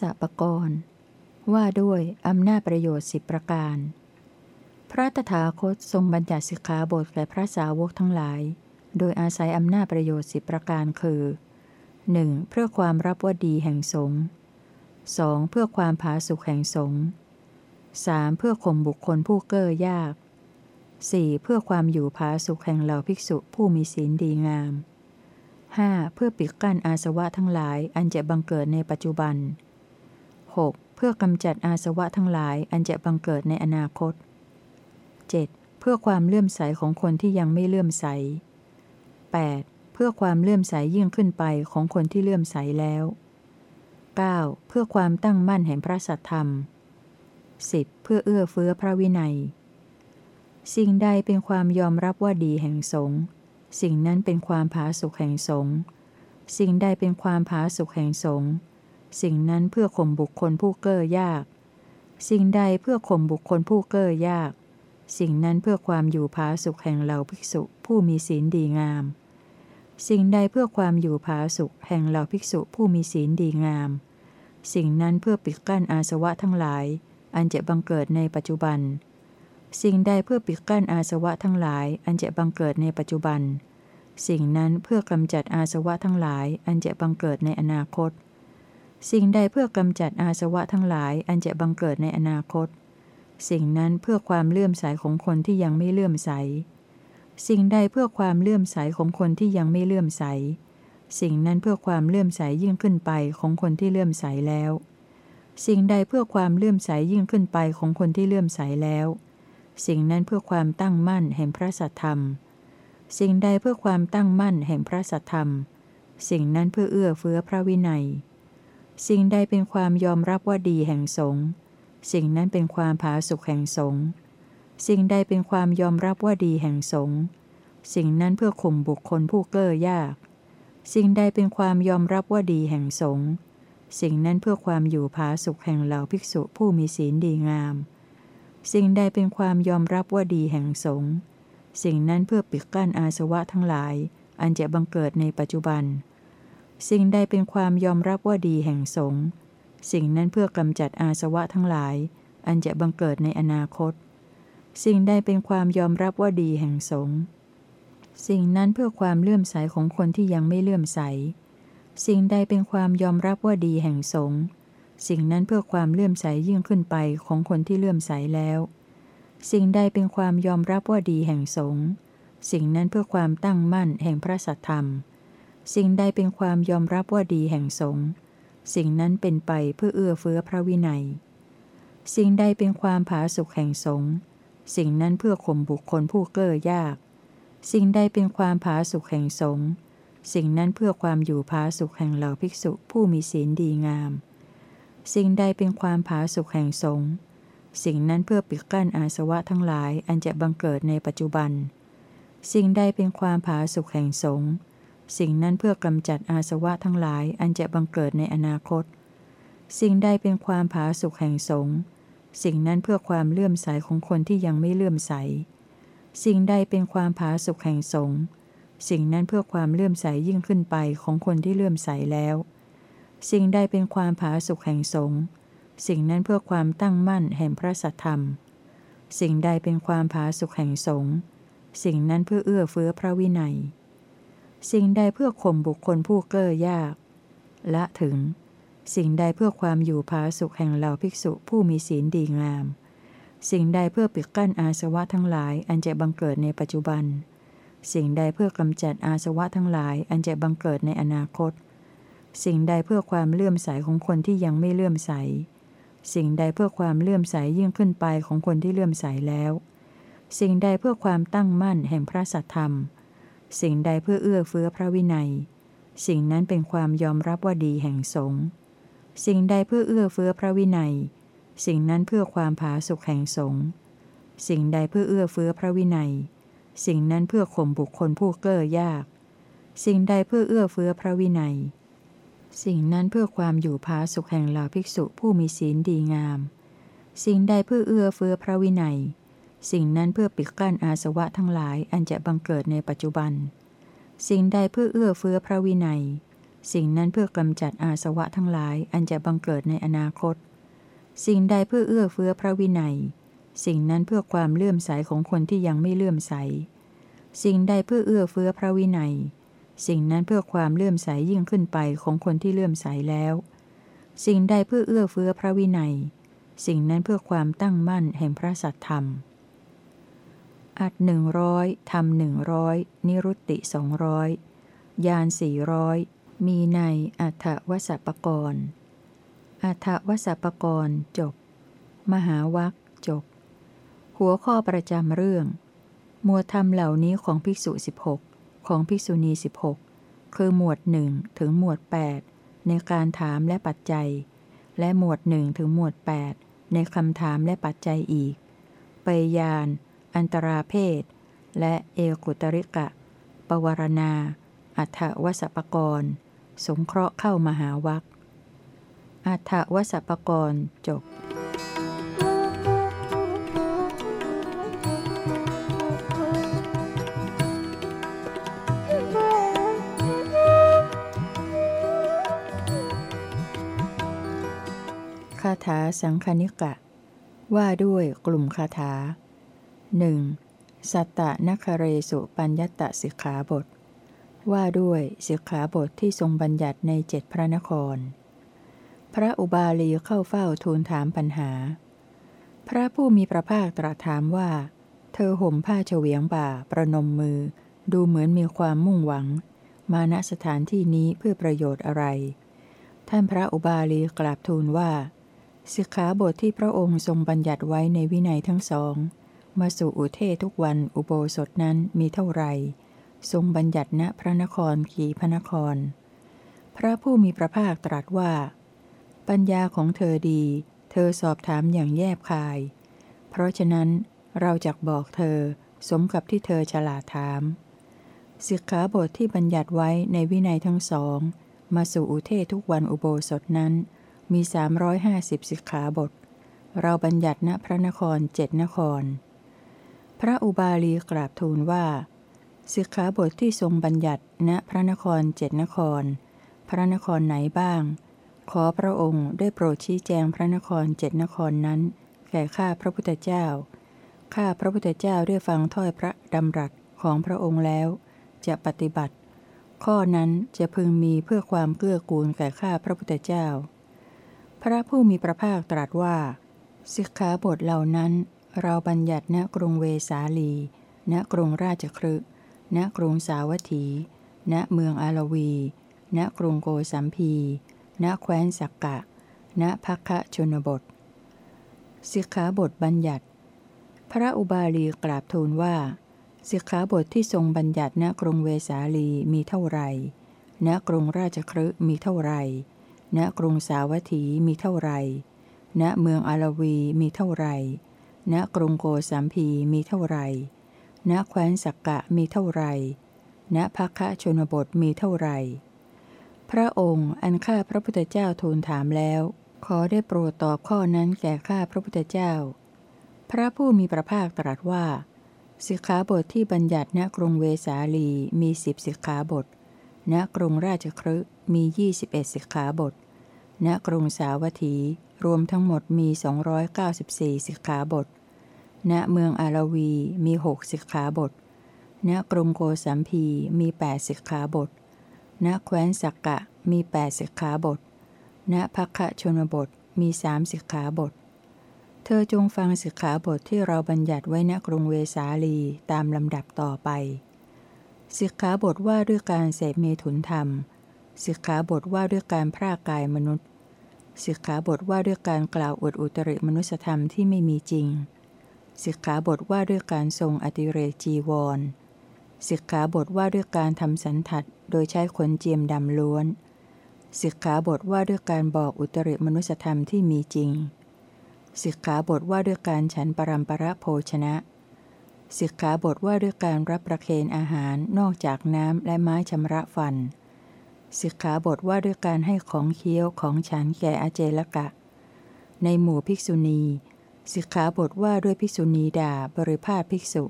สปกรณ์ ว่าด้วยอำนาจประโยชน์สิบประการ พระตถาคตทรงบัญญัติสิกขาบทแก่พระสาวกทั้งหลาย โดยอาศัยอำนาจประโยชน์สิบประการคือ 1. เพื่อความรับว่าดีแห่งสงฆ์ 2. เพื่อความผาสุกแห่งสงฆ์ 3. เพื่อข่มบุคคลผู้เก้อยาก 4. เพื่อความอยู่ผาสุกแห่งเหล่าภิกษุผู้มีศีลดีงาม 5. เพื่อปิดกั้นอาสวะทั้งหลายอันจะบังเกิดในปัจจุบัน 6. เพื่อกำจัดอาสวะทั้งหลายอันจะบังเกิดในอนาคต 7. เพื่อความเลื่อมใสของคนที่ยังไม่เลื่อมใส 8. เพื่อความเลื่อมใสยิ่งขึ้นไปของคนที่เลื่อมใสแล้ว 9. เพื่อความตั้งมั่นแห่งพระสัทธรรม 10. เพื่อเอื้อเฟื้อพระวินัย สิ่งใดเป็นความยอมรับว่าดีแห่งสงฆ์สิ่งนั้นเป็นความผาสุกแห่งสงฆ์สิ่งใดเป็นความผาสุกแห่งสงฆ์ สิ่งนั้นเพื่อข่มบุคคลผู้เก้อยาก สิ่งใดเพื่อข่มบุคคลผู้เก้อยาก สิ่งนั้นเพื่อความอยู่ผาสุกแห่งเหล่าภิกษุผู้มีศีลดีงาม สิ่งใดเพื่อความอยู่ผาสุกแห่งเหล่าภิกษุผู้มีศีลดีงาม สิ่งนั้นเพื่อปิดกั้นอาสวะทั้งหลาย อันจะบังเกิดในปัจจุบัน สิ่งใดเพื่อปิดกั้นอาสวะทั้งหลาย อันจะบังเกิดในปัจจุบันสิ่งนั้นเพื่อกำจัดอาสวะทั้งหลายอันจะบังเกิดในอนาคต สิ่งใดเพื่อกำจัดอาสวะทั้งหลายอันจะบังเกิดในอนาคต สิ่งนั้นเพื่อความเลื่อมใสของคนที่ยังไม่เลื่อมใส สิ่งใดเพื่อความเลื่อมใสของคนที่ยังไม่เลื่อมใส สิ่งนั้นเพื่อความเลื่อมใสยิ่งขึ้นไปของคนที่เลื่อมใสแล้ว สิ่งใดเพื่อความเลื่อมใสยิ่งขึ้นไปของคนที่เลื่อมใสแล้ว สิ่งนั้นเพื่อความตั้งมั่นแห่งพระสัทธรรม สิ่งใดเพื่อความตั้งมั่นแห่งพระสัทธรรม สิ่งนั้นเพื่อเอื้อเฟื้อพระวินัย สิ่งใดเป็นความยอมรับว่าดีแห่งสงฆ์สิ่งนั้นเป็นความผาสุกแห่งสงฆ์สิ่งใดเป็นความยอมรับว่าดีแห่งสงฆ์สิ่งนั้นเพื่อข่มบุคคลผู้เก้อยาก สิ่งใดเป็นความยอมรับว่าดีแห่งสงฆ์สิ่งนั้นเพื่อความอยู่ผาสุกแห่งเหล่าภิกษุผู้มีศีลดีงาม สิ่งใดเป็นความยอมรับว่าดีแห่งสงฆ์สิ่งนั้นเพื่อปิดกั้นอาสวะทั้งหลาย อันจะบังเกิดในปัจจุบัน สิ่งใดเป็นความยอมรับว่าดีแห่งสงฆ์สิ่งนั้นเพื่อกำจัดอาสวะทั้งหลาย อันจะบังเกิดในอนาคต สิ่งใดเป็นความยอมรับว่าดีแห่งสงฆ์สิ่งนั้นเพื่อความเลื่อมใสของคนที่ยังไม่เลื่อมใส สิ่งใดเป็นความยอมรับว่าดีแห่งสงฆ์สิ่งนั้นเพื่อความเลื่อมใสยิ่งขึ้นไปของคนที่เลื่อมใสแล้ว สิ่งใดเป็นความยอมรับว่าดีแห่งสงฆ์สิ่งนั้นเพื่อความตั้งมั่นแห่งพระสัทธรรม สิ่งใดเป็นความยอมรับว่าดีแห่งสงฆ์สิ่งนั้นเป็นไปเพื่อเอื้อเฟื้อพระวินัย สิ่งใดเป็นความผาสุกแห่งสงฆ์สิ่งนั้นเพื่อข่มบุคคลผู้เก้อยาก สิ่งใดเป็นความผาสุกแห่งสงฆ์สิ่งนั้นเพื่อความอยู่ผาสุกแห่งเหล่าภิกษุผู้มีศีลดีงาม สิ่งใดเป็นความผาสุกแห่งสงฆ์สิ่งนั้นเพื่อปิดกั้นอาสวะทั้งหลายอันจะบังเกิดในปัจจุบัน สิ่งใดเป็นความผาสุกแห่งสงฆ์ สิ่งนั้นเพื่อกำจัดอาสวะทั้งหลายอันจะบังเกิดในอนาคต สิ่งใดเป็นความผาสุกแห่งสงสิ่งนั้นเพื่อความเลื่อมใสของคนที่ยังไม่เลื่อมใส สิ่งใดเป็นความผาสุกแห่งสงสิ่งนั้นเพื่อความเลื่อมใสยิ่งขึ้นไปของคนที่เลื่อมใสแล้ว สิ่งใดเป็นความผาสุกแห่งสงสิ่งนั้นเพื่อความตั้งมั่นแห่งพระสัทธรรม สิ่งใดเป็นความผาสุกแห่งสงสิ่งนั้นเพื่อเอื้อเฟื้อพระวินัย สิ่งใดเพื่อข่มบุคคลผู้เก้อยาก ละถึง สิ่งใดเพื่อความอยู่ผาสุขแห่งเหล่าภิกษุผู้มีศีลดีงาม สิ่งใดเพื่อปิดกั้นอาสวะทั้งหลายอันจะบังเกิดในปัจจุบัน สิ่งใดเพื่อกำจัดอาสวะทั้งหลายอันจะบังเกิดในอนาคต สิ่งใดเพื่อความเลื่อมใสของคนที่ยังไม่เลื่อมใส สิ่งใดเพื่อความเลื่อมใสยิ่งขึ้นไปของคนที่เลื่อมใสแล้ว สิ่งใดเพื่อความตั้งมั่นแห่งพระสัทธรรม สิ่งใดเพื่อเอื้อเฟื้อพระวินัย สิ่งนั้นเป็นความยอมรับว่าดีแห่งสงฆ์สิ่งใดเพื่อเอื้อเฟื้อพระวินัย สิ่งนั้นเพื่อความผาสุกแห่งสงฆ์สิ่งใดเพื่อเอื้อเฟื้อพระวินัย สิ่งนั้นเพื่อข่มบุคคลผู้เก้อยาก สิ่งใดเพื่อเอื้อเฟื้อพระวินัย สิ่งนั้นเพื่อความอยู่ผาสุขแห่งเหล่าภิกษุผู้มีศีลดีงาม สิ่งใดเพื่อเอื้อเฟื้อพระวินัย สิ่งนั้นเพื่อปิดกั้นอาสวะทั้งหลายอันจะบังเกิดในปัจจุบัน สิ่งใดเพื่อเอื้อเฟื้อพระวินัย สิ่งนั้นเพื่อกำจัดอาสวะทั้งหลายอันจะบังเกิดในอนาคต สิ่งใดเพื่อเอื้อเฟื้อพระวินัย สิ่งนั้นเพื่อความเลื่อมใสของคนที่ยังไม่เลื่อมใส สิ่งใดเพื่อเอื้อเฟื้อพระวินัย สิ่งนั้นเพื่อความเลื่อมใสยิ่งขึ้นไปของคนที่เลื่อมใสแล้ว สิ่งใดเพื่อเอื้อเฟื้อพระวินัย สิ่งนั้นเพื่อความตั้งมั่นแห่งพระสัตธรรม อัดหนึ่งร้อยทำหนึ่งร้อยนิรุตติสองร้อยยานสี่ร้อยมีในอัฏฐวสปกรณ์อัฏฐวสปกรณ์จบ มหาวัคจบ หัวข้อประจำเรื่อง หมวดธรรมเหล่านี้ของภิกษุ 16 ของภิกษุณี 16 คือหมวดหนึ่งถึงหมวด 8 ในการถามและปัจจัย และหมวดหนึ่งถึงหมวด 8 ในคำถามและปัจจัยอีกไปยาน อันตราเพศ และเอกุตริกะ ปวารณา อัฐวสปกรณ์สงเคราะห์เข้ามหาวัคอัฐวสปกรณ์จบคาถาสังคณิกะ ว่าด้วยกลุ่มคาถา หนึ่งสัตตนคเรสุปัญญตสิกขาบท ว่าด้วยสิกขาบทที่ทรงบัญญัติในเจ็ดพระนคร พระอุบาลีเข้าเฝ้าทูลถามปัญหา พระผู้มีพระภาคตรัสถามว่า เธอห่มผ้าเฉวียงบ่า ประนมมือ ดูเหมือนมีความมุ่งหวัง มาณสถานที่นี้เพื่อประโยชน์อะไร ท่านพระอุบาลีกราบทูลว่าสิกขาบทที่พระองค์ทรงบัญญัติไว้ในวินัยทั้งสอง มาสู่อุเทศทุกวันอุโบสถนั้นมีเท่าไหร่ ทรงบัญญัติณพระนครขีพระนคร พระผู้มีพระภาคตรัสว่า ปัญญาของเธอดี เธอสอบถามอย่างแยบคาย เพราะฉะนั้นเราจะบอกเธอสมกับที่เธอฉลาดถามสิกขาบทที่บัญญัติไว้ในวินัยทั้งสอง มาสู่อุเทศทุกวันอุโบสถนั้น มี 350 สิกขาบท เราบัญญัติณพระนครเจ็ดนคร พระอุบาลีกราบทูลว่าสิกขาบทที่ทรงบัญญัติณพระนครเจ็ดนคร พระนครไหนบ้าง ขอพระองค์ได้โปรดชี้แจงพระนครเจ็ดนครนั้น แก่ข้าพระพุทธเจ้า ข้าพระพุทธเจ้าได้ฟังถ้อยพระดำรัสของพระองค์แล้ว จะปฏิบัติ ข้อนั้นจะพึงมีเพื่อความเกื้อกูลแก่ข้าพระพุทธเจ้า พระผู้มีพระภาคตรัสว่าสิกขาบทเหล่านั้น เราบัญญัติณกรุงเวสาลี ณกรุงราชครึณกรุงสาวัตถี ณเมืองอาลวี ณกรุงโกสัมพี ณแคว้นสักกะ ณพักคะชนบท สิกขาบทบัญญัติ พระอุบาลีกราบทูลว่า สิกขาบทที่ทรงบัญญัติณกรุงเวสาลีมีเท่าไหร่ณกรุงราชครึมีเท่าไหร่ณกรุงสาวัตถีมีเท่าไหร่ณเมืองอาลวีมีเท่าไหร่ ณกรุงโกสัมพีมีเท่าไหร่ณแคว้นสักกะมีเท่าไหร่ณพักคะชนบทมีเท่าไหร่ พระองค์อันข้าพระพุทธเจ้าทูลถามแล้ว ขอได้โปรดตอบข้อนั้นแก่ข้าพระพุทธเจ้า พระผู้มีพระภาคตรัสว่า สิกขาบทที่บัญญัติณกรุงเวสาลีมีสิบสิกขาบท ณกรุงราชครึมียี่สิบเอ็ดสิกขาบท ณกรุงสาวัตถี รวมทั้งหมดมี 294 สิกขาบท ณ เมืองอาลวีมีหกสิกขาบท ณ กรุงโกสัมพีมี 8 สิกขาบท ณ แคว้นสักกะมี 8 สิกขาบท ณพักคะชนบทมีสามสิกขาบท เธอจงฟังสิกขาบทที่เราบัญญัติไว้ณกรุงเวสาลีตามลำดับต่อไป สิกขาบทว่าด้วยการเสพเมถุนธรรม สิกขาบทว่าด้วยการพรากกายมนุษย์ สิกขาบทว่าด้วยการกล่าวอวดอุตริมนุสธรรมที่ไม่มีจริง สิกขาบทว่าด้วยการทรงอติเรกจีวร สิกขาบทว่าด้วยการทำสันทัดโดยใช้ขนเจียมดำล้วน สิกขาบทว่าด้วยการบอกอุตริมนุสธรรมที่มีจริง สิกขาบทว่าด้วยการฉันปรัมประโภชนะ สิกขาบทว่าด้วยการรับประเคนอาหารนอกจากน้ำและไม้ชำระฟัน สิกขาบทว่าด้วยการให้ของเคี้ยวของฉันแก่อาเจลกะ ในหมู่ภิกษุณี สิกขาบทว่าด้วยภิกษุณีด่าบริภาคภิกษุ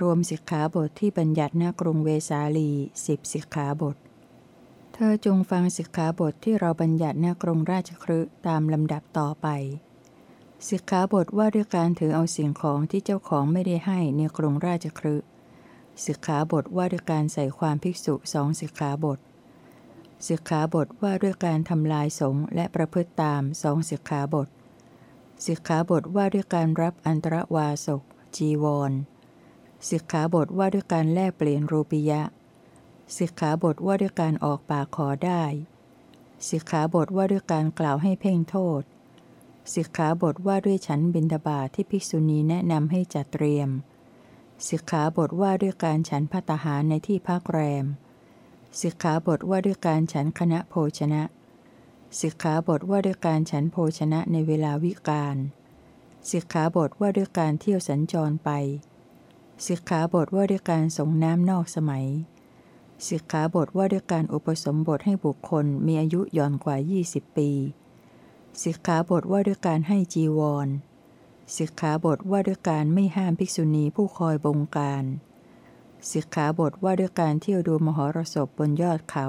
รวมสิกขาบทที่บัญญัติณกรุงเวสาลีสิบสิกขาบท เธอจงฟังสิกขาบทที่เราบัญญัติณกรุงราชครืตามลำดับต่อไป สิกขาบทว่าด้วยการถือเอาสิ่งของที่เจ้าของไม่ได้ให้ในกรุงราชครืสิกขาบทว่าด้วยการใส่ความภิกษุสองสิกขาบท สิกขาบทว่าด้วยการทำลายสงและประพฤติตามสองสิกขาบท สิกขาบทว่าด้วยการรับอันตรวาสก จีวร สิกขาบทว่าด้วยการแลกเปลี่ยนรูปิยะ สิกขาบทว่าด้วยการออกปากขอได้ สิกขาบทว่าด้วยการกล่าวให้เพ่งโทษ สิกขาบทว่าด้วยฉันบินดาบาทที่ภิกษุณีแนะนำให้จัดเตรียม สิกขาบทว่าด้วยการฉันพัตหารในที่พักแรม สิกขาบทว่าด้วยการฉันคณะโภชนะ สิกขาบทว่าด้วยการฉันโภชนะในเวลาวิกาลสิกขาบทว่าด้วยการเที่ยวสัญจรไป สิกขาบทว่าด้วยการส่งน้ำนอกสมัย สิกขาบทว่าด้วยการอุปสมบทให้บุคคลมีอายุย่อนกว่า 20 ปี สิกขาบทว่าด้วยการให้จีวร สิกขาบทว่าด้วยการไม่ห้ามภิกษุณีผู้คอยบงการ สิกขาบทว่าด้วยการเที่ยวดูมหรสพบนยอดเขา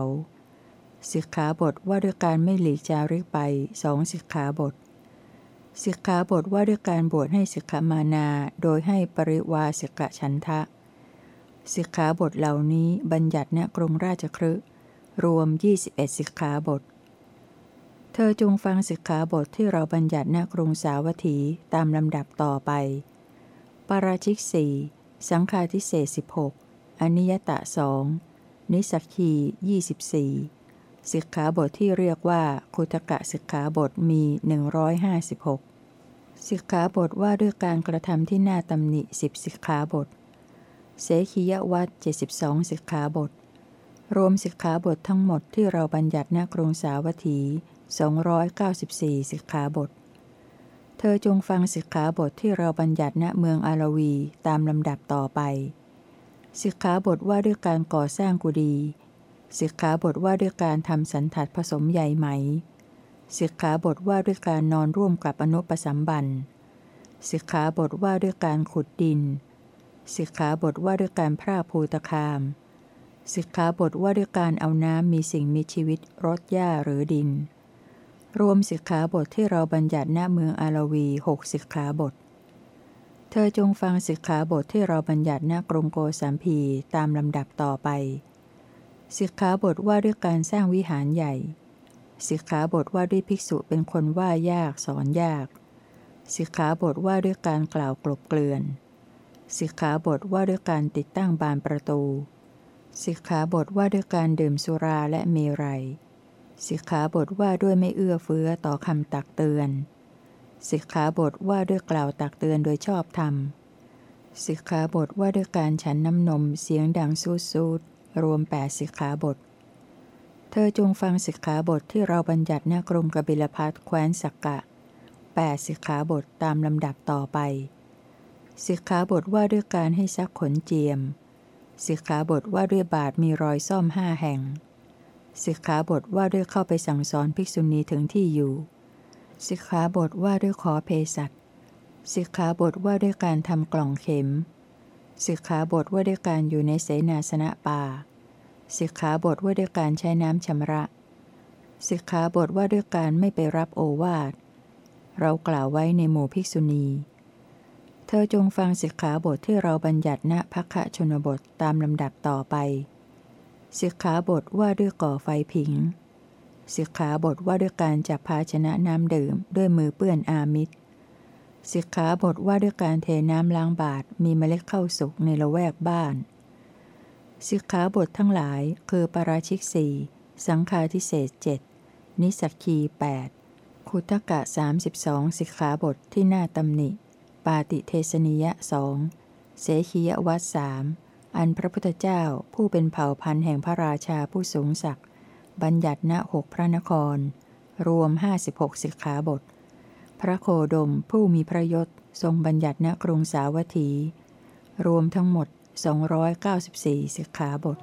สิกขาบทว่าด้วยการไม่หลีกจาริกไปสองสิกขาบท สิกขาบทว่าด้วยการบวชให้สิกขามานาโดยให้ปริวาสิกฉันทะ สิกขาบทเหล่านี้บัญญัติณกรุงราชครึรวม 21 สิกขาบท เธอจงฟังสิกขาบทที่เราบัญญัติณกรุงสาวัตถีตามลำดับต่อไป ปาราชิกสี่ สังฆาทิเศษ16อนิยตะสองนิสักคี24สิกขาบทที่เรียกว่าคุตกะสิกขาบทมี 156 สิกขาบทว่าด้วยการกระทำที่น่าตำหนิสิบสิกขาบท เสขียวัตเจ็ดสิบสองสิกขาบท รวมสิกขาบททั้งหมดที่เราบัญญัติณกรุงสาวัตถี 294 สิกขาบท เธอจงฟังสิกขาบทที่เราบัญญัติณเมืองอาลวีตามลำดับต่อไป สิกขาบทว่าด้วยการก่อสร้างกุฏิสิกขาบทว่าด้วยการทำสันทัดผสมใยไหม สิกขาบทว่าด้วยการนอนร่วมกับอนุปสัมบันสิกขาบทว่าด้วยการขุดดิน สิกขาบทว่าด้วยการพระภูตคาม สิกขาบทว่าด้วยการเอาน้ำมีสิ่งมีชีวิตรดหญ้าหรือดิน รวมสิกขาบทที่เราบัญญัติหน้าเมืองอาลวีหกสิกขาบท เธอจงฟังสิกขาบทที่เราบัญญัติหน้ากรุงโกสัมพีตามลำดับต่อไปสิกขาบทว่าด้วยการสร้างวิหารใหญ่สิกขาบทว่าด้วยภิกษุเป็นคนว่ายากสอนยากสิกขาบทว่าด้วยการกล่าวกลบเกลื่อนสิกขาบทว่าด้วยการติดตั้งบานประตูสิกขาบทว่าด้วยการดื่มสุราและเมรัย สิกขาบทว่าด้วยไม่เอื้อเฟื้อต่อคำตักเตือน สิกขาบทว่าด้วยกล่าวตักเตือนโดยชอบธรรม สิกขาบทว่าด้วยการฉันน้ำนมเสียงดังซูดซูดรวมแปดสิกขาบท เธอจงฟังสิกขาบทที่เราบัญญัติณกรุงกบิลพัทแคว้นสักกะแปดสิกขาบทตามลำดับต่อไป สิกขาบทว่าด้วยการให้ซักขนเจียม สิกขาบทว่าด้วยบาทมีรอยซ่อมห้าแห่ง สิกขาบทว่าด้วยเข้าไปสั่งสอนภิกษุณีถึงที่อยู่ สิกขาบทว่าด้วยขอเพสัตสิกขาบทว่าด้วยการทำกล่องเข็ม สิกขาบทว่าด้วยการอยู่ในเสนาสนะป่า สิกขาบทว่าด้วยการใช้น้ำชำระ สิกขาบทว่าด้วยการไม่ไปรับโอวาท เรากล่าวไว้ในหมู่ภิกษุณี เธอจงฟังสิกขาบทที่เราบัญญัติณพักชนบทตามลำดับต่อไป สิกขาบทว่าด้วยก่อไฟผิง สิกขาบทว่าด้วยการจับภาชนะน้ำดื่มด้วยมือเปื้อนอามิตรสิกขาบทว่าด้วยการเทน้ำล้างบาทมีเมล็ดเข้าสุกในละแวกบ้าน สิกขาบททั้งหลายคือปราชิกสี่สังฆาทิเศษเจ็ดนิสักคีแปดคุตกะสามสิบสองสิกขาบทที่น่าตำหนิ ปาติเทสนิยะสองเสขียวัตสาม อันพระพุทธเจ้าผู้เป็นเผ่าพันธุ์แห่งพระราชาผู้สูงศักดิ์บัญญัติณหกพระนคร รวม 56 สิกขาบท พระโคดมผู้มีพระยศทรงบัญญัติณกรุงสาวัตถี รวมทั้งหมด 294 สิกขาบท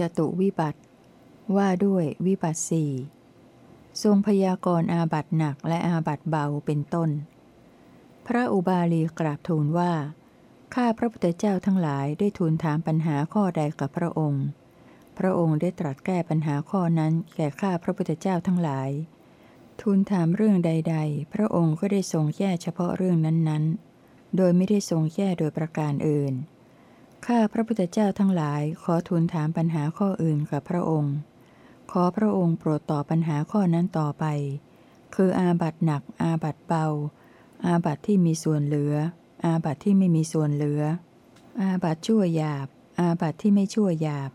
จตุวิบัติ ว่าด้วยวิบัติสี่ทรงพยากรณ์อาบัตหนักและอาบัตเบาเป็นต้น พระอุบาลีกราบทูลว่า ข้าพระพุทธเจ้าทั้งหลายได้ทูลถามปัญหาข้อใดกับพระองค์ พระองค์ได้ตรัสแก้ปัญหาข้อนั้นแก่ข้าพระพุทธเจ้าทั้งหลาย ทูลถามเรื่องใด ๆ พระองค์ก็ได้ทรงแก้เฉพาะเรื่องนั้นๆ โดยไม่ได้ทรงแก้โดยประการอื่น ข้าพระพุทธเจ้าทั้งหลายขอทูลถามปัญหาข้ออื่นกับพระองค์ ขอพระองค์โปรดตอบปัญหาข้อนั้นต่อไป คืออาบัตหนัก อาบัตเบา อาบัตที่มีส่วนเหลือ อาบัตที่ไม่มีส่วนเหลือ อาบัตชั่วหยาบ อาบัตที่ไม่ชั่วหยาบ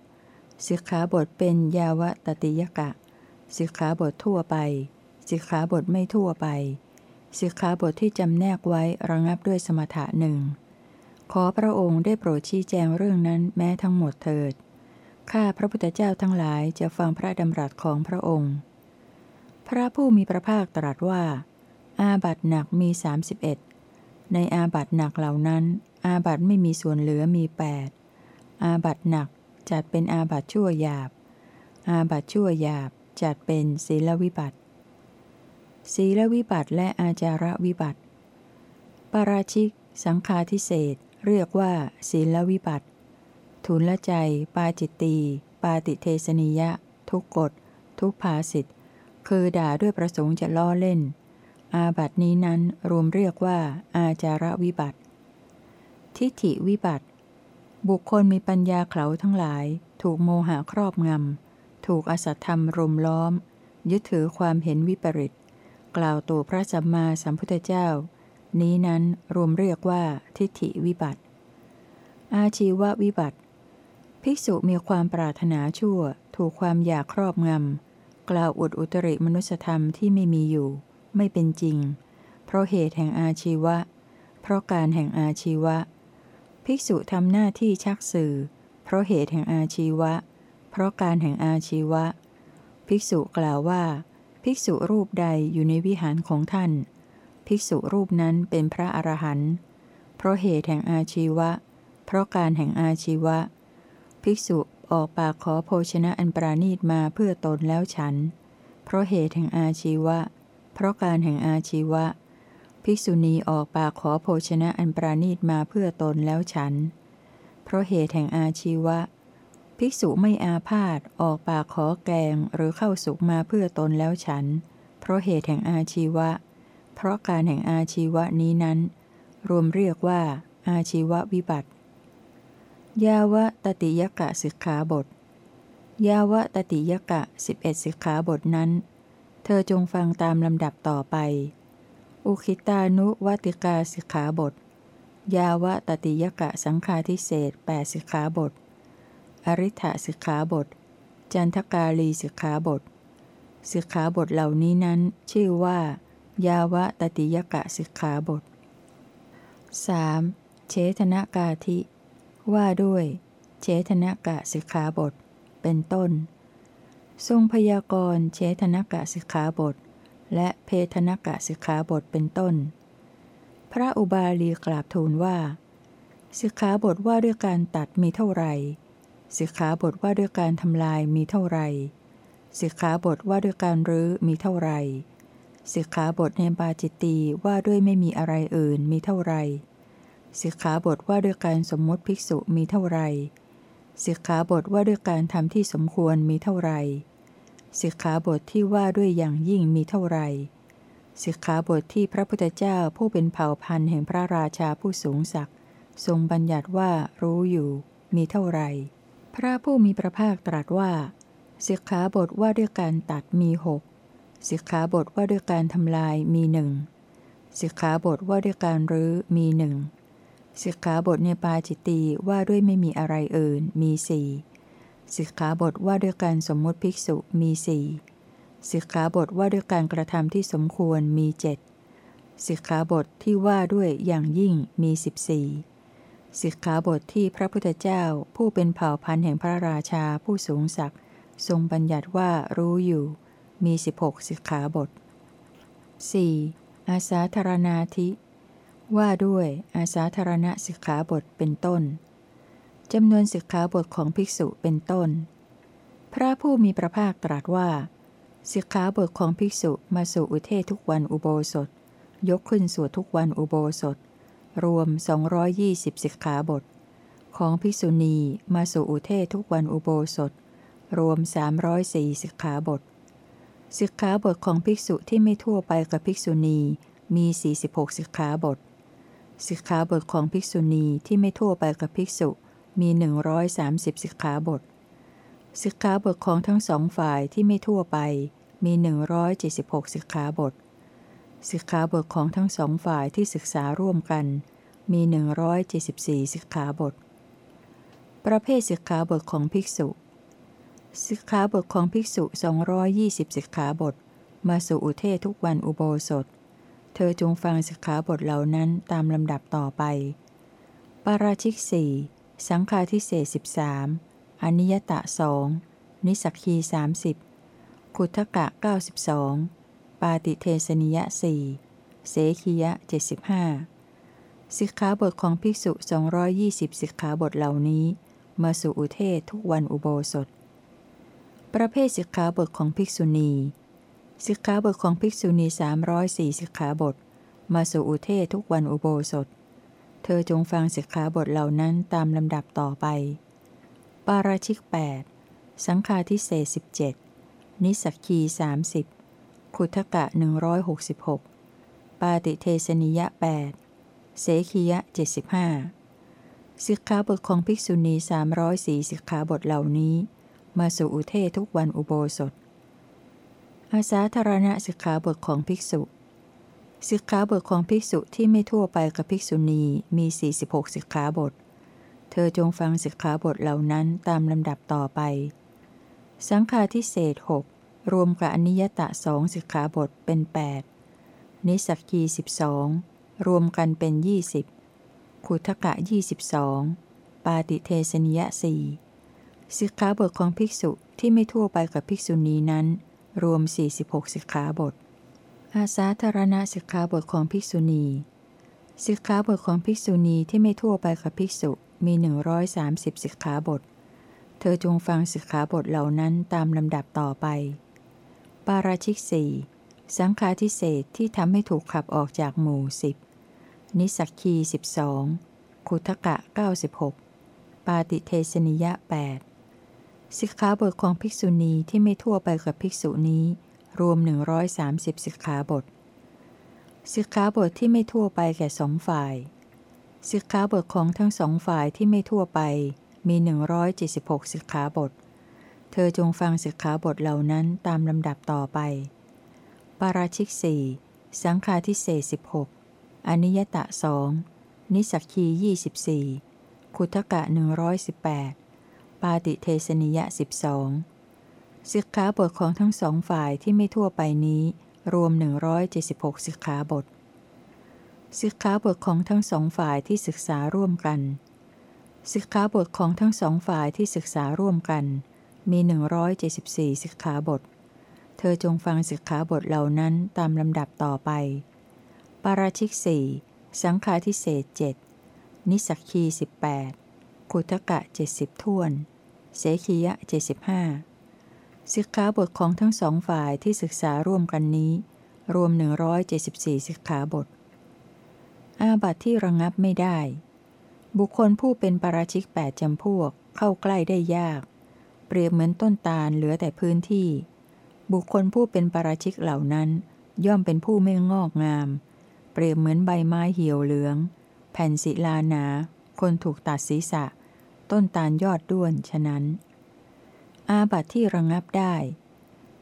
สิกขาบทเป็นยาวะตติยกะสิกขาบททั่วไปสิกขาบทไม่ทั่วไปสิกขาบทที่จำแนกไว้ระงับด้วยสมถะหนึ่ง ขอพระองค์ได้โปรดชี้แจงเรื่องนั้นแม้ทั้งหมดเถิด ข้าพระพุทธเจ้าทั้งหลายจะฟังพระดำรัสของพระองค์ พระผู้มีพระภาคตรัสว่า อาบัตหนักมี 31 ในอาบัตหนักเหล่านั้น อาบัตไม่มีส่วนเหลือมี 8 อาบัตหนักจัดเป็นอาบัตชั่วหยาบ อาบัตชั่วหยาบจัดเป็นศีลวิบัติ ศีลวิบัติและอาจาระวิบัติปาราชิก สังฆาทิเศษ เรียกว่า ศีลวิบัติทุนละใจ ปาจิตตี ปาติเทสนิยะ ทุกกฎ ทุกภาสิทธ์คือด่าด้วยประสงค์จะล้อเล่น อาบัตินี้นั้นรวมเรียกว่า อาจาระวิบัติ ทิฏฐิวิบัติ บุคคลมีปัญญาเขาทั้งหลาย ถูกโมหะครอบงำ ถูกอสัตธรรมรุมล้อม ยึดถือความเห็นวิปริต กล่าวตัวพระสัมมาสัมพุทธเจ้า นี้นั้นรวมเรียกว่า ทิฏฐิวิบัติ อาชีววิบัติ ภิกษุมีความปรารถนาชั่ว ถูกความอยากครอบงำ กล่าวอุดอุตริมนุสธรรมที่ไม่มีอยู่ ไม่เป็นจริง เพราะเหตุแห่งอาชีวะ เพราะการแห่งอาชีวะ ภิกษุทำหน้าที่ชักสื่อ เพราะเหตุแห่งอาชีวะ เพราะการแห่งอาชีวะ ภิกษุกล่าวว่า ภิกษุรูปใดอยู่ในวิหารของท่าน ภิกษุรูปนั้นเป็นพระอรหันต์เพราะเหตุแห่งอาชีวะ เพราะการแห่งอาชีวะ ภิกษุออกปากขอโภชนะอันปราณีตมาเพื่อตนแล้วฉัน เพราะเหตุแห่งอาชีวะ เพราะการแห่งอาชีวะ ภิกษุณีออกปากขอโภชนะอันปราณีตมาเพื่อตนแล้วฉัน เพราะเหตุแห่งอาชีวะ ภิกษุไม่อาพาธออกปากขอแกงหรือเข้าสุกมาเพื่อตนแล้วฉัน เพราะเหตุแห่งอาชีวะ เพราะการแห่งอาชีวะนี้นั้น รวมเรียกว่า อาชีววิบัติ ยาวะตติยกะสิกขาบท ยาวะตติยกะสิบเอ็ดสิกขาบทนั้น เธอจงฟังตามลำดับต่อไป อุคิตานุวัติกาสิกขาบท ยาวะตติยกะสังฆาทิเศษแปดสิกขาบท อริ t สิกขาบท จันทกาลีสิกขาบทสิกขาบทเหล่านี้นั้น ชื่อว่า ยาวะตติยกะสิกขาบท 3. เชทนกาธิ ว่าด้วยเฉทนกะสิกขาบท เป็นต้น ทรงพยากรณ์เฉทนกะสิกขาบท และเพทนกะสิกขาบทเป็นต้น พระอุบาลีกราบทูลว่าสิกขาบทว่าด้วยการตัดมีเท่าไหร่สิกขาบทว่าด้วยการทำลายมีเท่าไหร่สิกขาบทว่าด้วยการรื้อมีเท่าไหร่ สิกขาบทในปาจิตตีว่าด้วยไม่มีอะไรอื่นมีเท่าไรสิกขาบทว่าด้วยการสมมติภิกษุมีเท่าไรสิกขาบทว่าด้วยการทำที่สมควรมีเท่าไรสิกขาบทที่ว่าด้วยอย่างยิ่งมีเท่าไรสิกขาบทที่พระพุทธเจ้าผู้เป็นเผ่าพันธุ์แห่งพระราชาผู้สูงศักดิ์ทรงบัญญัติว่ารู้อยู่ มีเท่าไร พระผู้มีพระภาคตรัสว่าสิกขาบทว่าด้วยการตัดมีหก สิกขาบทว่าด้วยการทำลายมีหนึ่งสิกขาบทว่าด้วยการรื้อมีหนึ่งสิกขาบทในปาจิตตีว่าด้วยไม่มีอะไรอื่นมีสี่สิกขาบทว่าด้วยการสมมติภิกษุมีสี่สิกขาบทว่าด้วยการกระทำที่สมควรมีเจ็ดสิกขาบทที่ว่าด้วยอย่างยิ่งมีสิบสี่สิกขาบทที่พระพุทธเจ้าผู้เป็นเผ่าพันธุ์แห่งพระราชาผู้สูงศักดิ์ทรงบัญญัติว่ารู้อยู่ มีสิบหกสิกขาบท 4. อาสาธารณาธิ ว่าด้วยอาสาธารณสิกขาบทเป็นต้นจำนวนสิกขาบทของภิกษุเป็นต้นพพระผู้มีพระภาคตรัสว่า สิกขาบทของภิกษุมาสู่อุเทศทุกวันอุโบสถ ยกขึ้นสวดทุกวันอุโบสถ รวม 220 สิกขาบท ของภิกษุณีมาสู่อุเทศทุกวันอุโบสถ รวม 304 สิกขาบท สิกขาบทของภิกษุที่ไม่ทั่วไปกับภิกษุณีมี 46 สิกขาบท สิกขาบทของภิกษุณีที่ไม่ทั่วไปกับภิกษุมี 130 สิกขาบท สิกขาบทของทั้งสองฝ่ายที่ไม่ทั่วไปมี 176 สิกขาบท สิกขาบทของทั้งสองฝ่ายที่ศึกษาร่วมกัน มี 174 สิกขาบท ประเภทสิกขาบทของภิกษุ สิกขาบทของภิกษุ 220 สิกขาบท มาสู่อุเทศทุกวันอุโบสถ เธอจงฟังสิกขาบทเหล่านั้นตามลำดับต่อไป ปาราชิกสี่สังฆาทิเศษสิบสามอนิยตะสองนิสักคีสามสิบขุทกะเก้าสิบสองปาติเทสนิยะสี่เสขียะเจ็ดสิบห้าสิกขาบทของภิกษุ 220 สิกขาบทเหล่านี้ มาสู่อุเทศทุกวันอุโบสถ ประเภทสิกขาบทของภิกษุณี สิกขาบทของภิกษุณี304สิกขาบท มาสู่อุเทศทุกวันอุโบสถ เธอจงฟังสิกขาบทเหล่านั้นตามลำดับต่อไป ปาราชิก 8 สังฆาทิเศษ17นิสักคี30ขุทกะ166ปาติเทสนิยะ8เสขียะเจ็ดสิบห้าสิกขาบทของภิกษุณีสามร้อยสี่สิกขาบทเหล่านี้ มาสู่อุเทศทุกวันอุโบสถ อาสาธารณสิกขาบทของภิกษุ สิกขาบทของภิกษุที่ไม่ทั่วไปกับภิกษุณีมี 46 สิกขาบท เธอจงฟังสิกขาบทเหล่านั้นตามลำดับต่อไป สังฆาทิเศษหกรวมกับอนิยตะสองสิกขาบทเป็น 8 นิสักคีสิบสองรวมกันเป็นยี่สิบขุทกะยี่สิบสองปาติเทสนิยะสี่ สิกขาบทของภิกษุที่ไม่ทั่วไปกับภิกษุณีนั้น รวม 46 สิกขาบท อาสาธารณสิกขาบทของภิกษุณี สิกขาบทของภิกษุณีที่ไม่ทั่วไปกับภิกษุมี 130 สิกขาบท เธอจงฟังสิกขาบทเหล่านั้นตามลำดับต่อไป ปาราชิกสี่สังฆาทิเศษที่ทำให้ถูกขับออกจากหมู่สิบนิสักคีสิบสองขุทกะเก้าสิบหกปาติเทสนิยะแปด สิกขาบทของภิกษุณีที่ไม่ทั่วไปกับภิกษุนี้ รวม 130 สิกขาบท สิกขาบทที่ไม่ทั่วไปแก่สองฝ่าย สิกขาบทของทั้งสองฝ่ายที่ไม่ทั่วไปมี 176 สิกขาบท เธอจงฟังสิกขาบทเหล่านั้นตามลำดับต่อไป ปาราชิกสีสังฆาทิเศษ16 อนิยตะสองนิสักคี24คุทกะ 118าติเทสนิยะสิบสองสิกขาบทของทั้งสองฝ่ายที่ไม่ทั่วไปนี้ รวม 176 สิกขาบท สิกขาบทของทั้งสองฝ่ายที่ศึกษาร่วมกัน สิกขาบทของทั้งสองฝ่ายที่ศึกษาร่วมกัน มี 174 สิกขาบท เธอจงฟังสิกขาบทเหล่านั้นตามลำดับต่อไป ปาราชิกสี่สังฆาทิเศษเจ็ดนิสักคีสิบแปดคุทกะเจ็ดสิบท่วน เสขียะเจ็ดสิบห้าสิกขาบทของทั้งสองฝ่ายที่ศึกษาร่วมกันนี้ รวม 174 สิกขาบท อาบัติที่ระงงับไม่ได้ บุคคลผู้เป็นปราชิกแปดจำพวกเข้าใกล้ได้ยาก เปรียบเหมือนต้นตาลเหลือแต่พื้นที่ บุคคลผู้เป็นปราชิกเหล่านั้น ย่อมเป็นผู้ไม่งอกงาม เปรียบเหมือนใบไม้เหี่ยวเหลือง แผ่นศิลาหนา คนถูกตัดศีรษะ ต้นตาลยอดด้วนฉะนั้น อาบัติที่ระงงับได้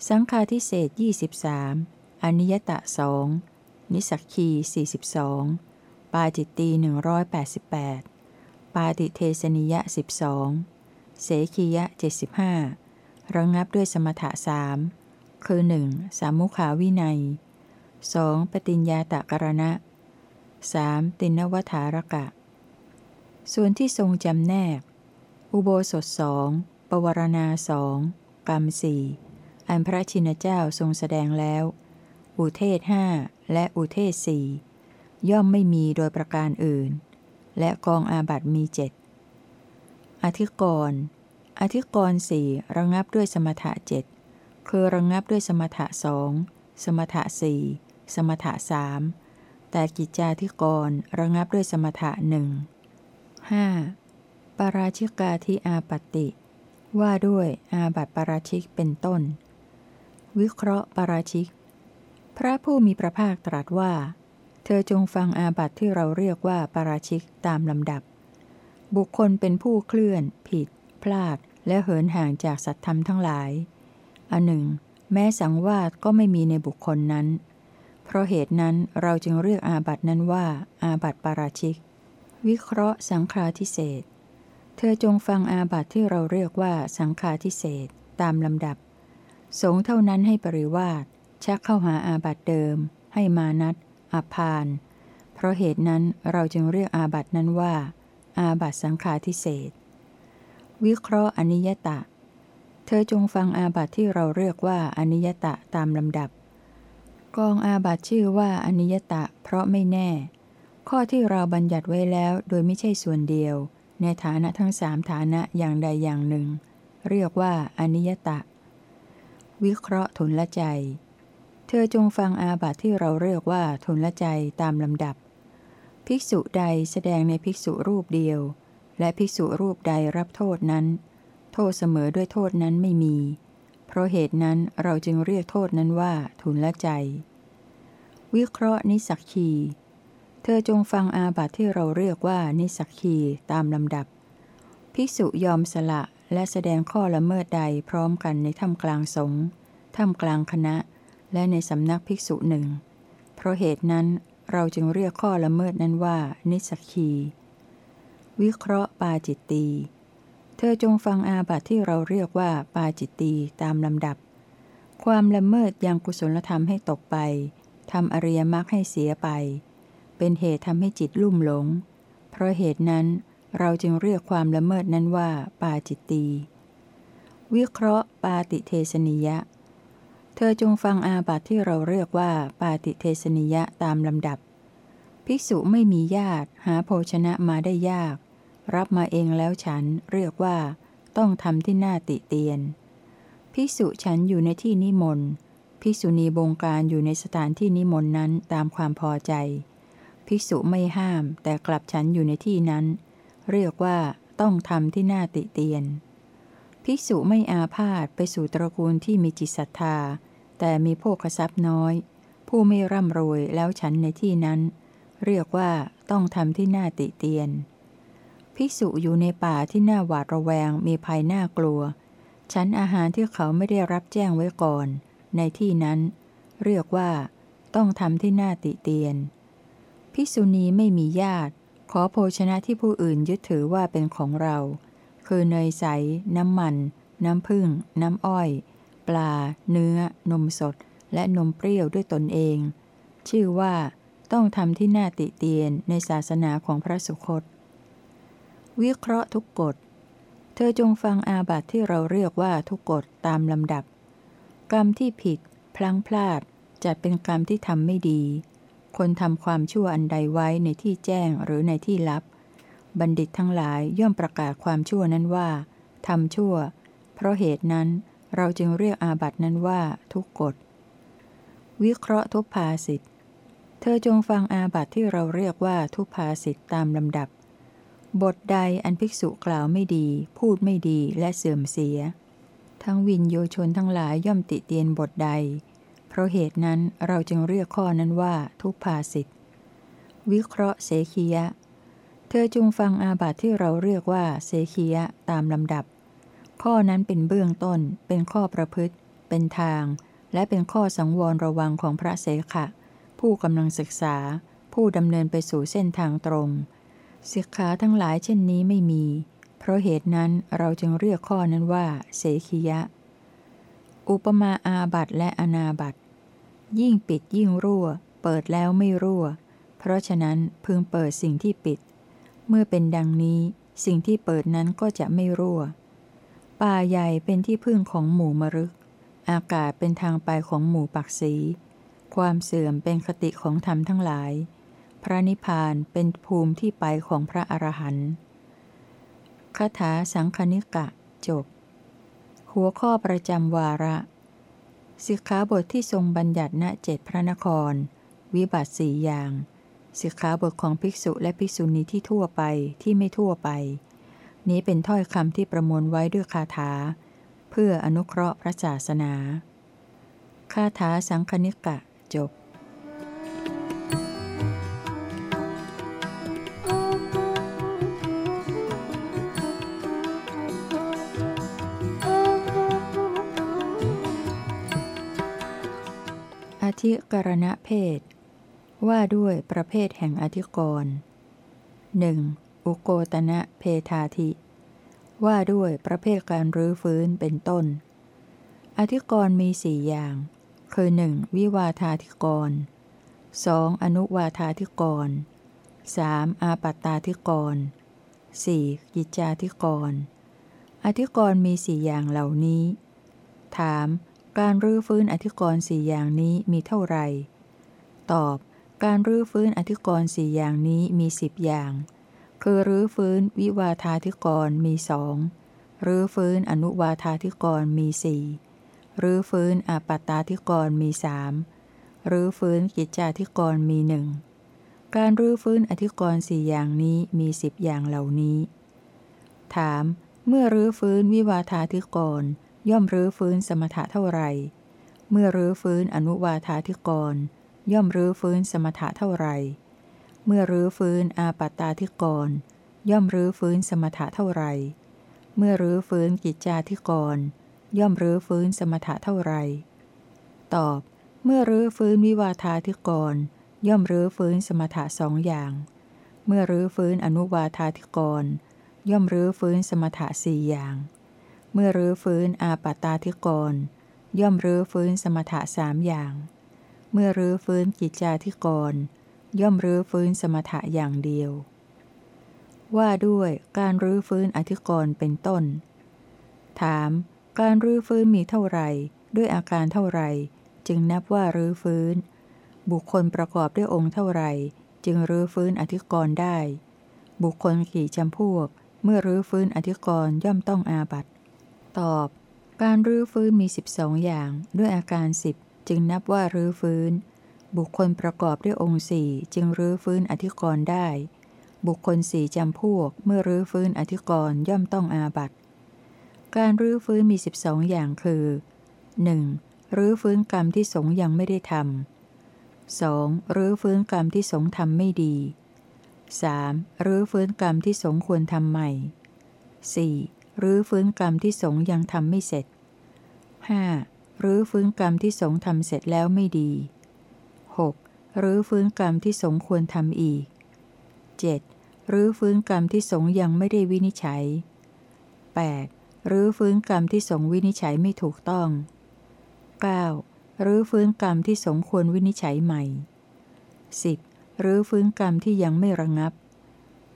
สังฆาทิเศษ23อนิยตะสองนิสักคี 42 ปาจิตตี188 ปาติเทสนิยะ 12 เสขียะ 75 ระงงับด้วยสมถะสามคือ 1. สามุขาวินัย 2. ปฏิญญาตะกรณะ 3. ตินวัฏารกะ ส่วนที่ทรงจำแนก อุโบสถสองปวารณาสองกรรมสี่อันพระชินเจ้าทรงแสดงแล้ว อุเทศห้าและอุเทศสี่ย่อมไม่มีโดยประการอื่น และกองอาบัตมีเจ็ดอธิกรณ์อธิกรณ์สี่ระงับด้วยสมถะเจ็ดคือระงับด้วยสมถะสองสมถะสี่สมถะสามแต่กิจจาธิกรระงับด้วยสมถะหนึ่งห้า ปาราชิกาธิอาปติ ว่าด้วยอาบัติปาราชิกเป็นต้น วิเคราะห์ปาราชิก พระผู้มีพระภาคตรัสว่า เธอจงฟังอาบัติที่เราเรียกว่าปาราชิกตามลำดับ บุคคลเป็นผู้เคลื่อน ผิด พลาด และเหินห่างจากสัตธรรมทั้งหลายอันหนึ่ง แม้สังวาสก็ไม่มีในบุคคลนั้น เพราะเหตุนั้นเราจึงเรียกอาบัตินั้นว่า อาบัติปาราชิก วิเคราะห์สังฆาทิเศษ เธอจงฟังอาบัติที่เราเรียกว่าสังฆาทิเศษตามลำดับ สงเท่านั้นให้ปริวาสชักเข้าหาอาบัติเดิม ให้มานัดอาพาน เพราะเหตุนั้นเราจึงเรียกอาบัตินั้นว่า อาบัติสังฆาทิเศษวิเคราะห์อนิยตะ เธอจงฟังอาบัติที่เราเรียกว่าอนิยตะตามลำดับ กองอาบัติชื่อว่าอนิยตะ เพราะไม่แน่ ข้อที่เราบัญญัติไว้แล้วโดยไม่ใช่ส่วนเดียว ในฐานะทั้งสามฐานะอย่างใดอย่างหนึ่ง เรียกว่าอนิยตะ วิเคราะห์ทุนละใจ เธอจงฟังอาบัติที่เราเรียกว่าทุนละใจตามลำดับ ภิกษุใดแสดงในภิกษุรูปเดียว และภิกษุรูปใดรับโทษนั้น โทษเสมอด้วยโทษนั้นไม่มี เพราะเหตุนั้นเราจึงเรียกโทษนั้นว่าทุนละใจ วิเคราะห์นิสักคี เธอจงฟังอาบัติที่เราเรียกว่านิสักคีตามลำดับ ภิกษุยอมสละและแสดงข้อละเมิดใดพร้อมกันในถ้ำกลางสงฆ์ถ้ำกลางคณะ และในสำนักภิกษุหนึ่ง เพราะเหตุนั้นเราจึงเรียกข้อละเมิดนั้นว่า นิสักคี วิเคราะห์ปาจิตตี เธอจงฟังอาบัติที่เราเรียกว่าปาจิตตีตามลำดับ ความละเมิดยังกุศลธรรมให้ตกไปทำอริยมรรคให้เสียไป เป็นเหตุทำให้จิตลุ่มหลง เพราะเหตุนั้นเราจึงเรียกความละเมิดนั้นว่า ปาจิตตี วิเคราะห์ ปาติเทสนิยะ เธอจงฟังอาบัติที่เราเรียกว่า ปาติเทสนิยะตามลำดับ ภิกษุไม่มีญาติ หาโภชนะมาได้ยาก รับมาเองแล้วฉันเรียกว่า ต้องทำที่หน้าติเตียน ภิกษุฉันอยู่ในที่นิมนต์ภิกษุณีบงการอยู่ในสถานที่นิมนต์นั้นตามความพอใจ ภิกษุไม่ห้ามแต่กลับฉันอยู่ในที่นั้น เรียกว่าต้องทำที่หน้าติเตียน ภิกษุไม่อาพาธไปสู่ตระกูลที่มีจิตศรัทธา แต่มีโภคทรัพย์น้อย ผู้ไม่ร่ำรวยแล้วฉันในที่นั้น เรียกว่าต้องทำที่หน้าติเตียน ภิกษุอยู่ในป่าที่หน้าหวาดระแวงมีภัยน่ากลัว ฉันอาหารที่เขาไม่ได้รับแจ้งไว้ก่อน ในที่นั้น เรียกว่า ต้องทำที่หน้าติเตียน ภิกษุณีไม่มีญาติ ขอโภชนะที่ผู้อื่นยึดถือว่าเป็นของเรา คือเนยใส น้ำมัน น้ำผึ้ง น้ำอ้อย ปลา เนื้อ นมสด และนมเปรี้ยวด้วยตนเอง ชื่อว่าต้องทำที่หน้าติเตียนในศาสนาของพระสุคต วิเคราะห์ทุกกฎ เธอจงฟังอาบัติที่เราเรียกว่าทุกกฎตามลำดับ กรรมที่ผิด พลั้งพลาดจะเป็นกรรมที่ทำไม่ดี คนทำความชั่วอันใดไว้ในที่แจ้งหรือในที่ลับ บัณฑิตทั้งหลายย่อมประกาศความชั่วนั้นว่าทำชั่ว เพราะเหตุนั้นเราจึงเรียกอาบัตินั้นว่าทุกกฎ วิเคราะห์ทุพภาสิทธ์เธอจงฟังอาบัติที่เราเรียกว่าทุพภาสิทธ์ตามลำดับ บทใดอันภิกษุกล่าวไม่ดี พูดไม่ดีและเสื่อมเสีย ทั้งวินโยชนทั้งหลายย่อมติเตียนบทใด เพราะเหตุนั้นเราจึงเรียกข้อนั้นว่าทุพภาสิทธิวิเคราะห์เสขียะ เธอจงฟังอาบัติที่เราเรียกว่าเสขียะตามลำดับ ข้อนั้นเป็นเบื้องต้น เป็นข้อประพฤติ เป็นทาง และเป็นข้อสังวรระวังของพระเสขะ ผู้กำลังศึกษา ผู้ดำเนินไปสู่เส้นทางตรงศิกขาทั้งหลายเช่นนี้ไม่มี เพราะเหตุนั้นเราจึงเรียกข้อนั้นว่าเสขียะ อุปมาอาบัตและอนาบัต ยิ่งปิดยิ่งรั่ว เปิดแล้วไม่รั่ว เพราะฉะนั้นพึงเปิดสิ่งที่ปิด เมื่อเป็นดังนี้ สิ่งที่เปิดนั้นก็จะไม่รั่ว ป่าใหญ่เป็นที่พึ่งของหมู่มรึก อากาศเป็นทางไปของหมู่ปักสีความเสื่อมเป็นคติของธรรมทั้งหลาย พระนิพพานเป็นภูมิที่ไปของพระอรหันต์คาถาสังคณิกะจบ หัวข้อประจำวาระ สิกขาบทที่ทรงบัญญัติณเจ็ดพระนคร วิบัติสี่อย่าง สิกขาบทของภิกษุและภิกษุณีที่ทั่วไปที่ไม่ทั่วไป นี้เป็นถ้อยคำที่ประมวลไว้ด้วยคาถา เพื่ออนุเคราะห์พระศาสนา คาถาสังคณิกะจบ ธิกรณะเพศ ว่าด้วยประเภทแห่งอธิกรณ์หนึ่งอุโกตนะเพทาธิ ว่าด้วยประเภทการรื้อฟื้นเป็นต้น อธิกรณ์มีสี่อย่าง คือ 1. วิวาธาธิกรณ์ 2. อนุวาธาธิกรณ์ 3. อาปัตตาธิกรณ์ 4. กิจจาธิกรณ์อธิกรณ์มีสี่อย่างเหล่านี้ ถาม การรื้อฟื้นอธิกรณ์สี่อย่างนี้มีเท่าไหร่ ตอบ การรื้อฟื้นอธิกรณ์สี่อย่างนี้มีสิบอย่าง คือรื้อฟื้นวิวาธาธิกรมีสองรื้อฟื้นอนุวาธาธิกรมีสี่รื้อฟื้นอาปัตตาธิกรมีสามรื้อฟื้นกิจจาธิกรมีหนึ่งการรื้อฟื้นอธิกรณ์สี่อย่างนี้มีสิบอย่างเหล่านี้ ถาม เมื่อรื้อฟื้นวิวาธาธิกร ย่อมรื้อฟื้นสมถะเท่าไร เมื่อรื้อฟื้นอนุวาธาธิกร ย่อมรื้อฟื้นสมถะเท่าไร เมื่อรื้อฟื้นอาปัตตาธิกร ย่อมรื้อฟื้นสมถะเท่าไร เมื่อรื้อฟื้นกิจจาธิกร ย่อมรื้อฟื้นสมถะเท่าไร ตอบ เมื่อรื้อฟื้นวิวาธาธิกร ย่อมรื้อฟื้นสมถะสองอย่าง เมื่อรื้อฟื้นอนุวาธาธิกร ย่อมรื้อฟื้นสมถะสี่อย่าง เมื่อรื้อฟื้นอาปตาธิกร ย่อมรื้อฟื้นสมถะสามอย่าง เมื่อรื้อฟื้นกิจจาธิกร ย่อมรื้อฟื้นสมถะอย่างเดียว ว่าด้วยการรื้อฟื้นอธิกรณ์เป็นต้น ถาม การรื้อฟื้นมีเท่าไหร่ ด้วยอาการเท่าไหร่ จึงนับว่ารื้อฟื้น บุคคลประกอบด้วยองค์เท่าไหร่ จึงรื้อฟื้นอธิกรณ์ได้ บุคคลกี่จำพวก เมื่อรื้อฟื้นอธิกรณ์ย่อมต้องอาบัต ตอบ การรื้อฟื้นมี 12 อย่างด้วยอาการสิบจึงนับว่ารื้อฟื้น บุคคลประกอบด้วยองค์สี่จึงรื้อฟื้นอธิกรณ์ได้ บุคคลสี่จำพวกเมื่อรื้อฟื้นอธิกรณ์ย่อมต้องอาบัตการรื้อฟื้นมี 12 อย่างคือ 1. รื้อฟื้นกรรมที่สงยังไม่ได้ทำ 2. รื้อฟื้นกรรมที่สงทำไม่ดี 3. รื้อฟื้นกรรมที่สงควรทำใหม่ 4. หรือฟื้นกรรมที่สงยังทำไม่เสร็จ 5. รื้อฟื้นกรรมที่สงทำเสร็จแล้วไม่ดี 6. รื้อฟื้นกรรมที่สงควรทำอีก 7. รื้อฟื้นกรรมที่สงยังไม่ได้วินิจฉัย 8. รื้อฟื้นกรรมที่สงวินิจฉัยไม่ถูกต้อง 9. รื้อฟื้นกรรมที่สงควรวินิจฉัยใหม่ 10. รื้อฟื้นกรรมที่ยังไม่ระงับ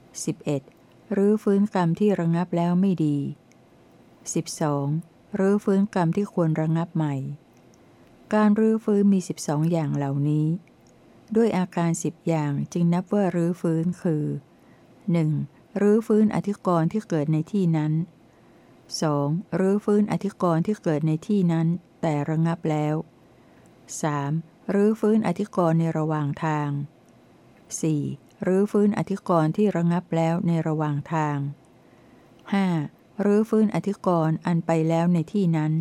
11. หรือฟื้นกรรมที่ระงับแล้วไม่ดี 12. รื้อฟื้นกรรมที่ควรระงับใหม่ การรื้อฟื้นมี 12 อย่างเหล่านี้ ด้วยอาการสิบอย่างจึงนับว่ารื้อฟื้นคือ 1. รื้อฟื้นอธิกรณ์ที่เกิดในที่นั้น 2. รื้อฟื้นอธิกรณ์ที่เกิดในที่นั้น แต่ระงับแล้ว 3. รื้อฟื้นอธิกรณ์ในระหว่างทาง 4. หรือฟื้นอธิกรณ์ที่ระงับแล้วในระหว่างทาง 5. รื้อฟื้นอธิกรณ์อันไปแล้วในที่นั้น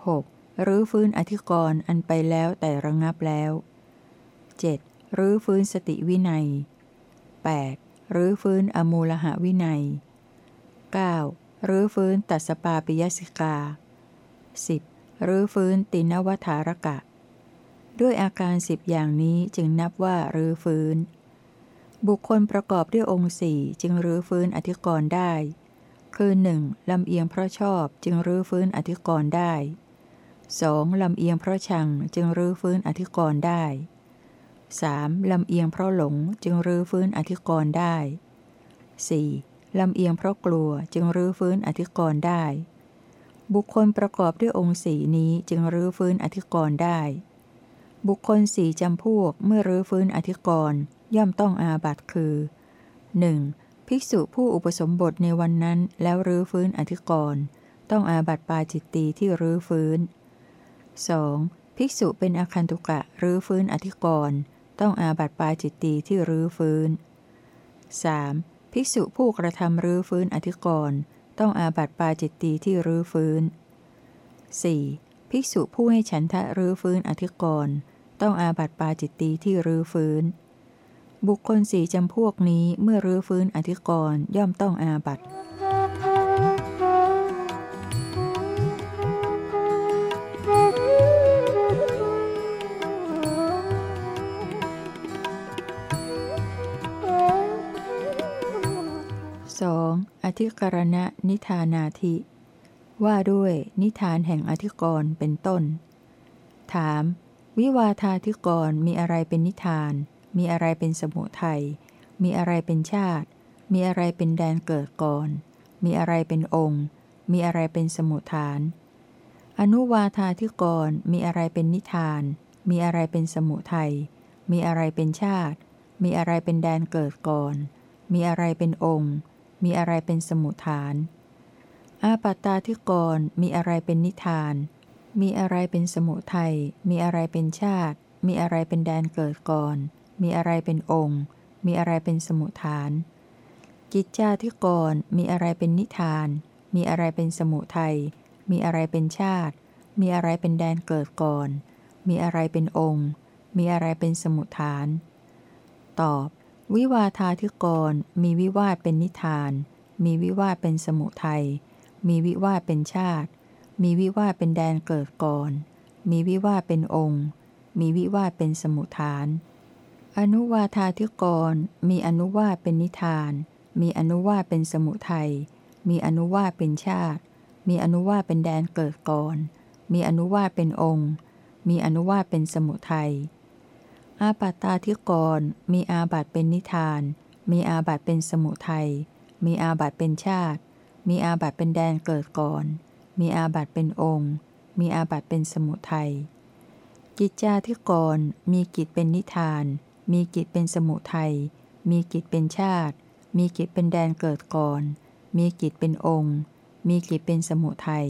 6. รื้อฟื้นอธิกรณ์อันไปแล้วแต่ระงับแล้ว 7. รื้อฟื้นสติวินัย 8. รื้อฟื้นอมูลหะวินัย 9. รื้อฟื้นตัสปาปิยสิกา 10. รื้อฟื้นตินวัฏารกะ ด้วยอาการสิบอย่างนี้จึงนับว่ารื้อฟื้น บุคคลประกอบด้วยองค์สี่จึงรื้อฟื้นอธิกรณ์ได้ คือ 1. ลำเอียงเพราะชอบจึงรื้อฟื้นอธิกรณ์ได้ 2. ลำเอียงเพราะชังจึงรื้อฟื้นอธิกรณ์ได้ 3. ลำเอียงเพราะหลงจึงรื้อฟื้นอธิกรณ์ได้ 4. ลำเอียงเพราะกลัวจึงรื้อฟื้นอธิกรณ์ได้ บุคคลประกอบด้วยองค์สี่นี้จึงรื้อฟื้นอธิกรณ์ได้ บุคคลสี่จำพวกเมื่อรื้อฟื้นอธิกรณ์ ย่อมต้องอาบัตคือ 1. เพภิกษุผู้อุปสมบทในวันนั้นแล้วรื้อฟื้นอธิกรณ์ต้องอาบัตปาจิตตีที่รื้อฟื้น 2. ภิกษุเป็นอาคันตุกะรื้อฟื้นอธิกรณ์ต้องอาบัตปาจิตตีที่รื้อฟื้น 3. ภิกษุผู้กระทำรื้อฟื้นอธิกรณ์ต้องอาบัตปาจิตตีที่รื้อฟื้น 4. ภิกษุผู้ให้ฉันทะรื้อฟื้นอธิกรณ์ต้องอาบัตปาจิตตีที่รื้อฟื้น บุคคลสี่จำพวกนี้เมื่อรื้อฟื้นอธิกรณ์ย่อมต้องอาบัติสองอธิกรณะนิทานาธิ ว่าด้วยนิทานแห่งอธิกรณ์เป็นต้น ถาม วิวาทาธิกรณ์มีอะไรเป็นนิทาน มีอะไรเป็นสมุทัย มีอะไรเป็นชาติ มีอะไรเป็นแดนเกิดก่อน มีอะไรเป็นองค์ มีอะไรเป็นสมุทฐาน อนุวาทาธิกร มีอะไรเป็นนิทาน มีอะไรเป็นสมุทัย มีอะไรเป็นชาติ มีอะไรเป็นแดนเกิดก่อน มีอะไรเป็นองค์ มีอะไรเป็นสมุทฐาน อาปัตตาธิกร มีอะไรเป็นนิทาน มีอะไรเป็นสมุทัย มีอะไรเป็นชาติ มีอะไรเป็นแดนเกิดก่อน มีอะไรเป็นองค์ มีอะไรเป็นสมุทฐาน กิจจาธิกรมีอะไรเป็นนิทาน มีอะไรเป็นสมุทัย มีอะไรเป็นชาติ มีอะไรเป็นแดนเกิดก่อน มีอะไรเป็นองค์ มีอะไรเป็นสมุทฐาน ตอบ วิวาทาธิกรมีวิวาทเป็นนิทาน มีวิวาทเป็นสมุทัย มีวิวาทเป็นชาติ มีวิวาทเป็นแดนเกิดก่อน มีวิวาทเป็นองค์ มีวิวาทเป็นสมุทฐาน อนุวาทาธิกร มีอนุวาเป็นนิทาน มีอนุวาเป็นสมุทัย มีอนุวาเป็นชาติ มีอนุวาทเป็นแดนเกิดก่อน มีอนุวาทเป็นองค์ มีอนุวาทเป็นสมุทัย อาปัตตาธิกรณ์ มีอาบัติเป็นนิทาน มีอาบัติเป็นสมุทัย มีอาบัติเป็นชาติ มีอาบัติเป็นแดนเกิดก่อน มีอาบัติเป็นองค์ มีอาบัติเป็นสมุทัย กิจจาธิกรณ์ มีกิจเป็นนิทาน มีกิจเป็นสมุทัย มีกิจเป็นชาติ มีกิจเป็นแดนเกิดก่อน มีกิจเป็นองค์ มีกิจเป็นสมุทัย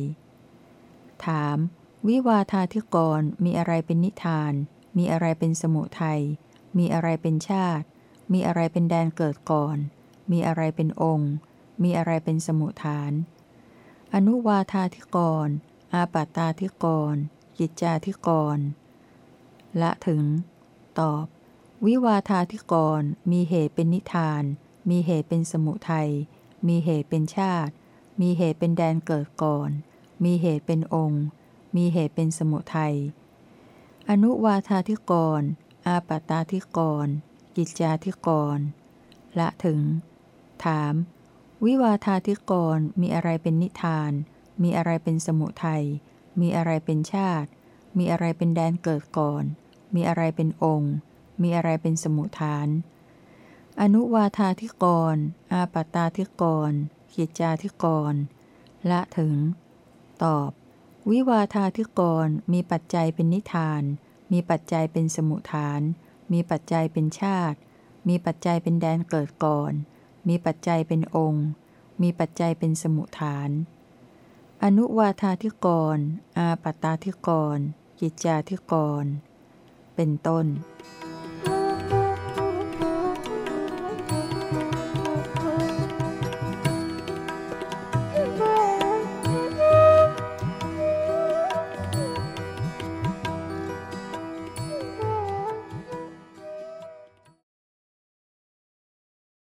ถาม วิวาทาธิกรมีอะไรเป็นนิทาน มีอะไรเป็นสมุทัย มีอะไรเป็นชาติ มีอะไรเป็นแดนเกิดก่อน มีอะไรเป็นองค์ มีอะไรเป็นสมุฐาน อนุวาธาธิกร อาปัตตาธิกรกิจจาธิกร ละถึง ตอบ วิวาธาธิกรมีเหตุเป็นนิทาน มีเหตุเป็นสมุทัย มีเหตุเป็นชาติ มีเหตุเป็นแดนเกิดก่อน มีเหตุเป็นองค์ มีเหตุเป็นสมุทัย อนุวาธาธิกร อาปตาธิกร กิจจาธิกร ละถึง ถาม วิวาธาธิกรมีอะไรเป็นนิทาน มีอะไรเป็นสมุทัย มีอะไรเป็นชาติ มีอะไรเป็นแดนเกิดก่อน มีอะไรเป็นองค์ มีอะไรเป็นสมุทฐาน อนุวาธาธิกร อาปตาธิกร กิจจาธิกร ละถึง ตอบ วิวาธาธิกรมีปัจจัยเป็นนิทาน มีปัจจัยเป็นสมุทฐาน มีปัจจัยเป็นชาติ มีปัจจัยเป็นแดนเกิดก่อน มีปัจจัยเป็นองค์ มีปัจจัยเป็นสมุทฐาน อนุวาธาธิกร อาปตาธิกร กิจจาธิกร เป็นต้น